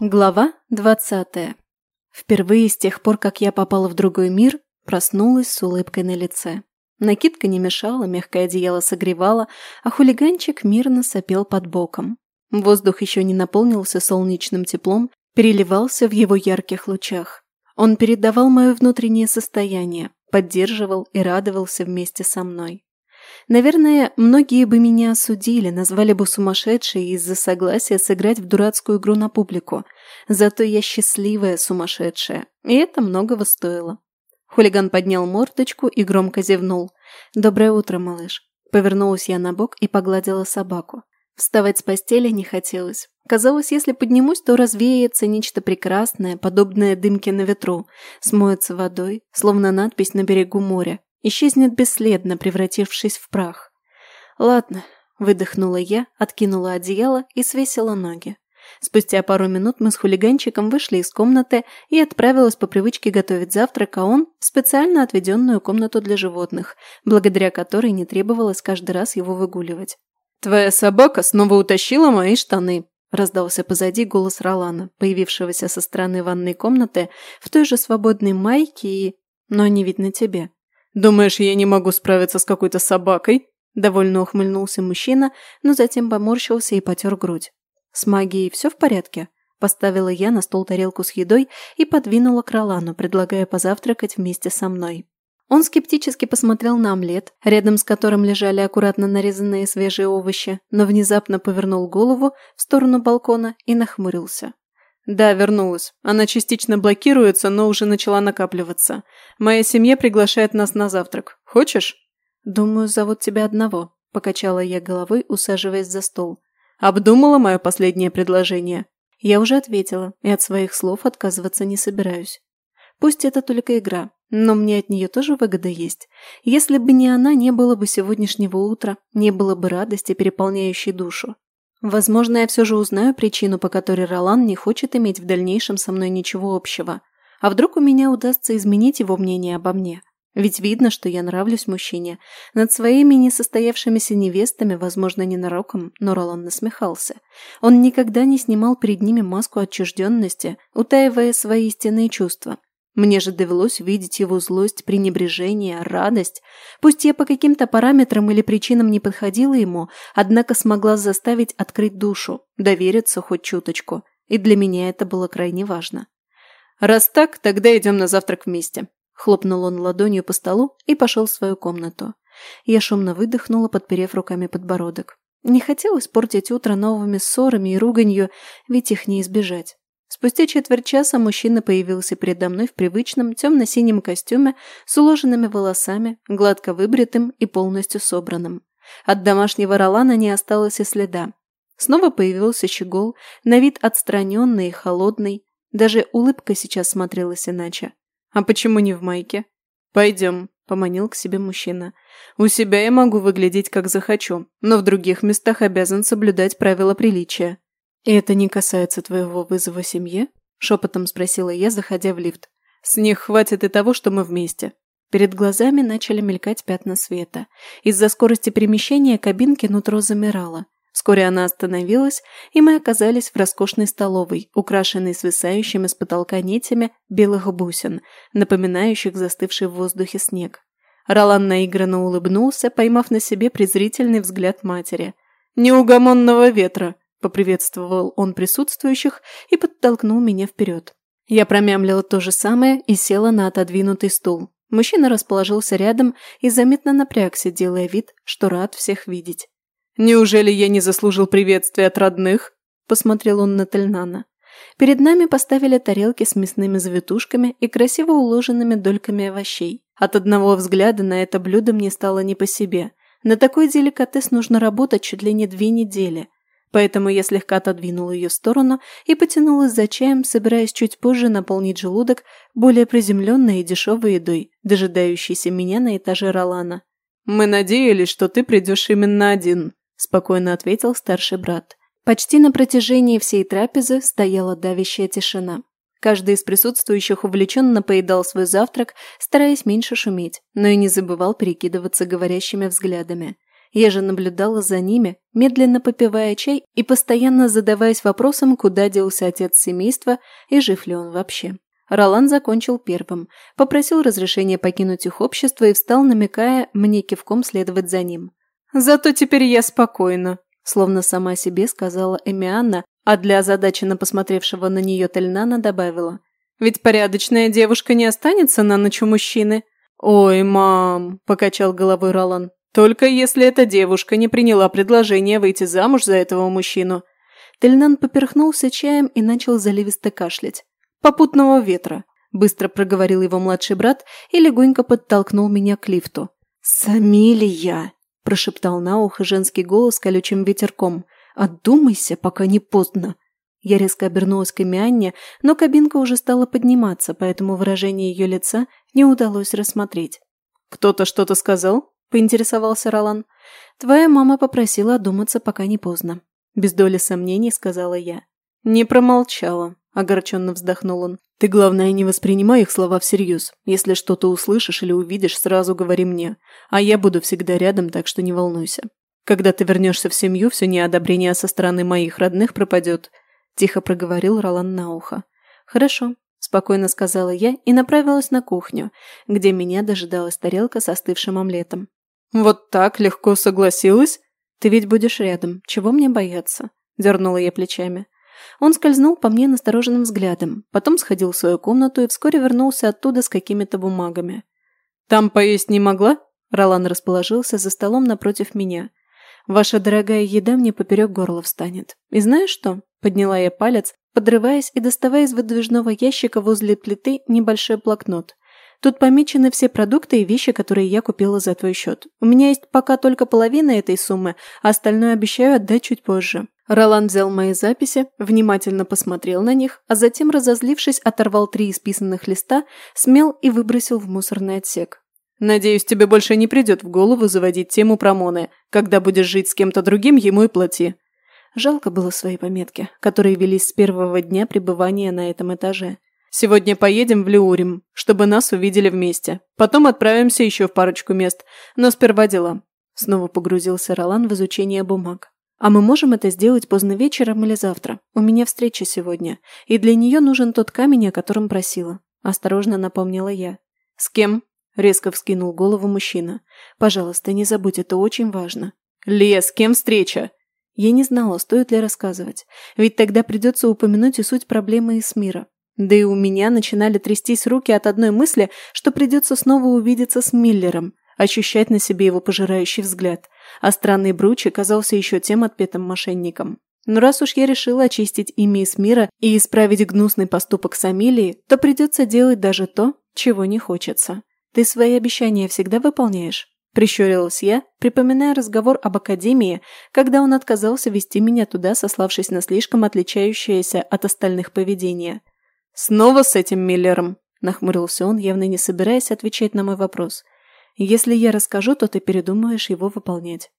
Глава 20. Впервые с тех пор, как я попала в другой мир, проснулась с улыбкой на лице. Накидка не мешала, мягкое одеяло согревало, а хулиганчик мирно сопел под боком. Воздух еще не наполнился солнечным теплом, переливался в его ярких лучах. Он передавал мое внутреннее состояние, поддерживал и радовался вместе со мной. Наверное, многие бы меня осудили, назвали бы сумасшедшей из-за согласия сыграть в дурацкую игру на публику. Зато я счастливая сумасшедшая, и это многого стоило. Хулиган поднял мордочку и громко зевнул. «Доброе утро, малыш». Повернулась я на бок и погладила собаку. Вставать с постели не хотелось. Казалось, если поднимусь, то развеется нечто прекрасное, подобное дымке на ветру, смоется водой, словно надпись на берегу моря исчезнет бесследно, превратившись в прах. «Ладно», — выдохнула я, откинула одеяло и свесила ноги. Спустя пару минут мы с хулиганчиком вышли из комнаты и отправилась по привычке готовить завтрак, а он в специально отведенную комнату для животных, благодаря которой не требовалось каждый раз его выгуливать. «Твоя собака снова утащила мои штаны», – раздался позади голос Ролана, появившегося со стороны ванной комнаты в той же свободной майке и... «Но не видно тебе», «Думаешь, я не могу справиться с какой-то собакой?» Довольно ухмыльнулся мужчина, но затем поморщился и потер грудь. «С магией все в порядке?» Поставила я на стол тарелку с едой и подвинула к Ролану, предлагая позавтракать вместе со мной. Он скептически посмотрел на омлет, рядом с которым лежали аккуратно нарезанные свежие овощи, но внезапно повернул голову в сторону балкона и нахмурился. Да, вернулась. Она частично блокируется, но уже начала накапливаться. Моя семья приглашает нас на завтрак. Хочешь? Думаю, зовут тебя одного. Покачала я головой, усаживаясь за стол. Обдумала мое последнее предложение. Я уже ответила, и от своих слов отказываться не собираюсь. Пусть это только игра, но мне от нее тоже выгода есть. Если бы не она, не было бы сегодняшнего утра, не было бы радости, переполняющей душу. Возможно, я все же узнаю причину, по которой Ролан не хочет иметь в дальнейшем со мной ничего общего. А вдруг у меня удастся изменить его мнение обо мне? Ведь видно, что я нравлюсь мужчине. Над своими несостоявшимися невестами, возможно, ненароком, но Ролан насмехался. Он никогда не снимал перед ними маску отчужденности, утаивая свои истинные чувства. Мне же довелось видеть его злость, пренебрежение, радость. Пусть я по каким-то параметрам или причинам не подходила ему, однако смогла заставить открыть душу, довериться хоть чуточку. И для меня это было крайне важно. «Раз так, тогда идем на завтрак вместе», – хлопнул он ладонью по столу и пошел в свою комнату. Я шумно выдохнула, подперев руками подбородок. Не хотелось портить утро новыми ссорами и руганью, ведь их не избежать. Спустя четверть часа мужчина появился передо мной в привычном темно-синем костюме с уложенными волосами, гладко выбритым и полностью собранным. От домашнего ролана не осталось и следа. Снова появился щегол, на вид отстраненный и холодный. Даже улыбка сейчас смотрелась иначе. «А почему не в майке?» «Пойдем», — поманил к себе мужчина. «У себя я могу выглядеть, как захочу, но в других местах обязан соблюдать правила приличия». «И это не касается твоего вызова семье?» — шепотом спросила я, заходя в лифт. «С них хватит и того, что мы вместе». Перед глазами начали мелькать пятна света. Из-за скорости перемещения кабинки нутро замирало. Вскоре она остановилась, и мы оказались в роскошной столовой, украшенной свисающими с потолка нитями белых бусин, напоминающих застывший в воздухе снег. Ролан наигранно улыбнулся, поймав на себе презрительный взгляд матери. «Неугомонного ветра!» Поприветствовал он присутствующих и подтолкнул меня вперед. Я промямлила то же самое и села на отодвинутый стул. Мужчина расположился рядом и заметно напрягся, делая вид, что рад всех видеть. «Неужели я не заслужил приветствия от родных?» – посмотрел он на Тельнана. Перед нами поставили тарелки с мясными завитушками и красиво уложенными дольками овощей. От одного взгляда на это блюдо мне стало не по себе. На такой деликатес нужно работать чуть ли не две недели, Поэтому, я слегка отодвинула ее в сторону и потянулась за чаем, собираясь чуть позже наполнить желудок более приземленной и дешевой едой, дожидающейся меня на этаже Ролана. «Мы надеялись, что ты придешь именно один», – спокойно ответил старший брат. Почти на протяжении всей трапезы стояла давящая тишина. Каждый из присутствующих увлеченно поедал свой завтрак, стараясь меньше шуметь, но и не забывал перекидываться говорящими взглядами. Я же наблюдала за ними, медленно попивая чай и постоянно задаваясь вопросом, куда делся отец семейства и жив ли он вообще. Ролан закончил первым, попросил разрешения покинуть их общество и встал, намекая мне кивком следовать за ним. «Зато теперь я спокойна», – словно сама себе сказала Эмианна, а для озадаченно посмотревшего на нее Тельнана добавила. «Ведь порядочная девушка не останется на ночь у мужчины». «Ой, мам», – покачал головой Ролан, только если эта девушка не приняла предложение выйти замуж за этого мужчину. Тельнан поперхнулся чаем и начал заливисто кашлять. «Попутного ветра», – быстро проговорил его младший брат и легонько подтолкнул меня к лифту. «Самилия!» – прошептал на ухо женский голос колючим ветерком. «Отдумайся, пока не поздно!» Я резко обернулась к Эмианне, но кабинка уже стала подниматься, поэтому выражение ее лица не удалось рассмотреть. «Кто-то что-то сказал?» — поинтересовался Ролан. «Твоя мама попросила одуматься, пока не поздно». Без доли сомнений сказала я. «Не промолчала», — огорченно вздохнул он. «Ты, главное, не воспринимай их слова всерьез. Если что-то услышишь или увидишь, сразу говори мне. А я буду всегда рядом, так что не волнуйся. Когда ты вернешься в семью, все неодобрение со стороны моих родных пропадет», — тихо проговорил Ролан на ухо. «Хорошо», — спокойно сказала я и направилась на кухню, где меня дожидалась тарелка с остывшим омлетом. Вот так легко согласилась? Ты ведь будешь рядом. Чего мне бояться? Дернула я плечами. Он скользнул по мне настороженным взглядом, потом сходил в свою комнату и вскоре вернулся оттуда с какими-то бумагами. «Там поесть не могла?» Ролан расположился за столом напротив меня. «Ваша дорогая еда мне поперек горла встанет. И знаешь что?» Подняла я палец, подрываясь и доставая из выдвижного ящика возле плиты небольшой блокнот. Тут помечены все продукты и вещи, которые я купила за твой счет. У меня есть пока только половина этой суммы, а остальное обещаю отдать чуть позже». Ролан взял мои записи, внимательно посмотрел на них, а затем, разозлившись, оторвал три исписанных листа, смел и выбросил в мусорный отсек. «Надеюсь, тебе больше не придет в голову заводить тему про Моне. Когда будешь жить с кем-то другим, ему и плати». Жалко было свои пометки, которые велись с первого дня пребывания на этом этаже. Сегодня поедем в Леурим, чтобы нас увидели вместе. Потом отправимся еще в парочку мест. Но сперва дела». Снова погрузился Ролан в изучение бумаг. «А мы можем это сделать поздно вечером или завтра. У меня встреча сегодня, и для нее нужен тот камень, о котором просила». Осторожно напомнила я. «С кем?» – резко вскинул голову мужчина. «Пожалуйста, не забудь, это очень важно». «Лия, с кем встреча?» Я не знала, стоит ли рассказывать, ведь тогда придется упомянуть и суть проблемы из мира. Да и у меня начинали трястись руки от одной мысли, что придется снова увидеться с Миллером, ощущать на себе его пожирающий взгляд. А странный Бручи казался еще тем отпетым мошенником. Но раз уж я решила очистить имя из мира и исправить гнусный поступок с Амилией, то придется делать даже то, чего не хочется. «Ты свои обещания всегда выполняешь?» – прищурилась я, припоминая разговор об Академии, когда он отказался вести меня туда, сославшись на слишком отличающееся от остальных поведение. «Снова с этим Миллером!» – нахмурился он, явно не собираясь отвечать на мой вопрос. «Если я расскажу, то ты передумаешь его выполнять».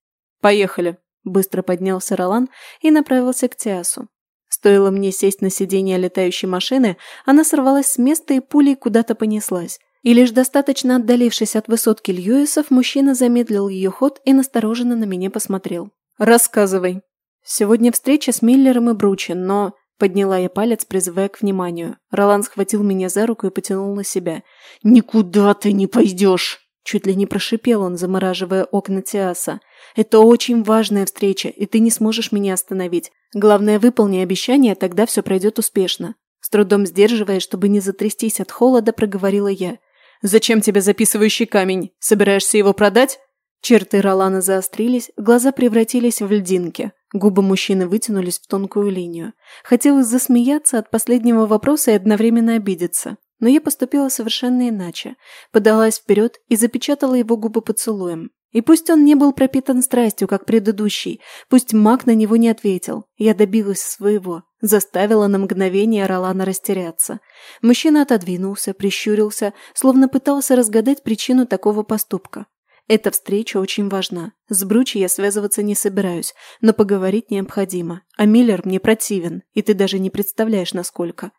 «Поехали!» – быстро поднялся Ролан и направился к Тиасу. Стоило мне сесть на сиденье летающей машины, она сорвалась с места и пулей куда-то понеслась. И лишь достаточно отдалившись от высотки Льюисов, мужчина замедлил ее ход и настороженно на меня посмотрел. «Рассказывай. Сегодня встреча с Миллером и Бручин, но...» Подняла я палец, призывая к вниманию. Ролан схватил меня за руку и потянул на себя. «Никуда ты не пойдешь!» Чуть ли не прошипел он, замораживая окна Тиаса. «Это очень важная встреча, и ты не сможешь меня остановить. Главное, выполни обещание, тогда все пройдет успешно». С трудом сдерживая, чтобы не затрястись от холода, проговорила я. «Зачем тебе записывающий камень? Собираешься его продать?» Черты Ролана заострились, глаза превратились в льдинки. Губы мужчины вытянулись в тонкую линию. Хотелось засмеяться от последнего вопроса и одновременно обидеться. Но я поступила совершенно иначе. Подалась вперед и запечатала его губы поцелуем. И пусть он не был пропитан страстью, как предыдущий, пусть маг на него не ответил. Я добилась своего. Заставила на мгновение Ролана растеряться. Мужчина отодвинулся, прищурился, словно пытался разгадать причину такого поступка. Эта встреча очень важна. С Бручи я связываться не собираюсь, но поговорить необходимо. А Миллер мне противен, и ты даже не представляешь, насколько.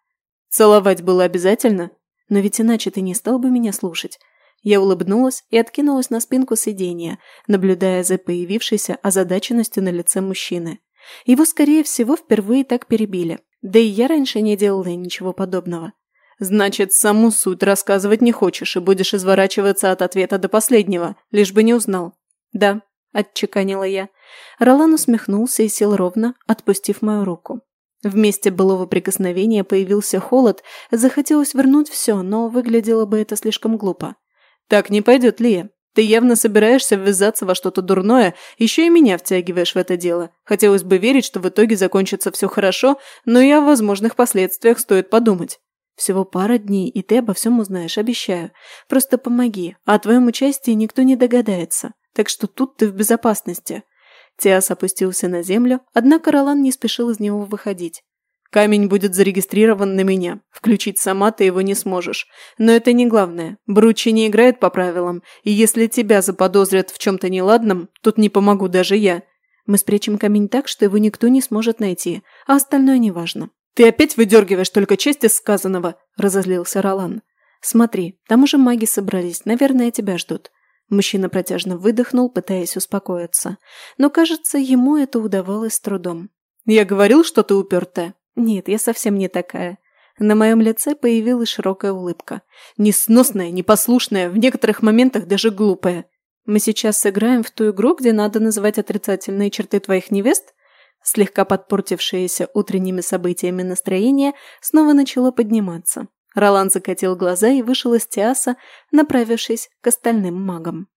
Целовать было обязательно? Но ведь иначе ты не стал бы меня слушать. Я улыбнулась и откинулась на спинку сиденья, наблюдая за появившейся озадаченностью на лице мужчины. Его, скорее всего, впервые так перебили. Да и я раньше не делала ничего подобного. Значит, саму суть рассказывать не хочешь и будешь изворачиваться от ответа до последнего, лишь бы не узнал. Да, отчеканила я. Ролан усмехнулся и сел ровно, отпустив мою руку. Вместе былого прикосновения появился холод, захотелось вернуть все, но выглядело бы это слишком глупо. «Так не пойдет, Лия. Ты явно собираешься ввязаться во что-то дурное, еще и меня втягиваешь в это дело. Хотелось бы верить, что в итоге закончится все хорошо, но и о возможных последствиях стоит подумать. Всего пара дней, и ты обо всем узнаешь, обещаю. Просто помоги, а о твоем участии никто не догадается. Так что тут ты в безопасности». Тиас опустился на землю, однако Ролан не спешил из него выходить. «Камень будет зарегистрирован на меня. Включить сама ты его не сможешь. Но это не главное. Бручи не играет по правилам, и если тебя заподозрят в чем-то неладном, тут не помогу даже я. Мы спрячем камень так, что его никто не сможет найти, а остальное неважно. «Ты опять выдергиваешь только честь из сказанного!» – разозлился Ролан. «Смотри, там уже маги собрались, наверное, тебя ждут». Мужчина протяжно выдохнул, пытаясь успокоиться. Но, кажется, ему это удавалось с трудом. «Я говорил, что ты упертая?» «Нет, я совсем не такая». На моем лице появилась широкая улыбка. «Несносная, непослушная, в некоторых моментах даже глупая. Мы сейчас сыграем в ту игру, где надо называть отрицательные черты твоих невест?» Слегка подпортившееся утренними событиями настроение снова начало подниматься. Ролан закатил глаза и вышел из Тиаса, направившись к остальным магам.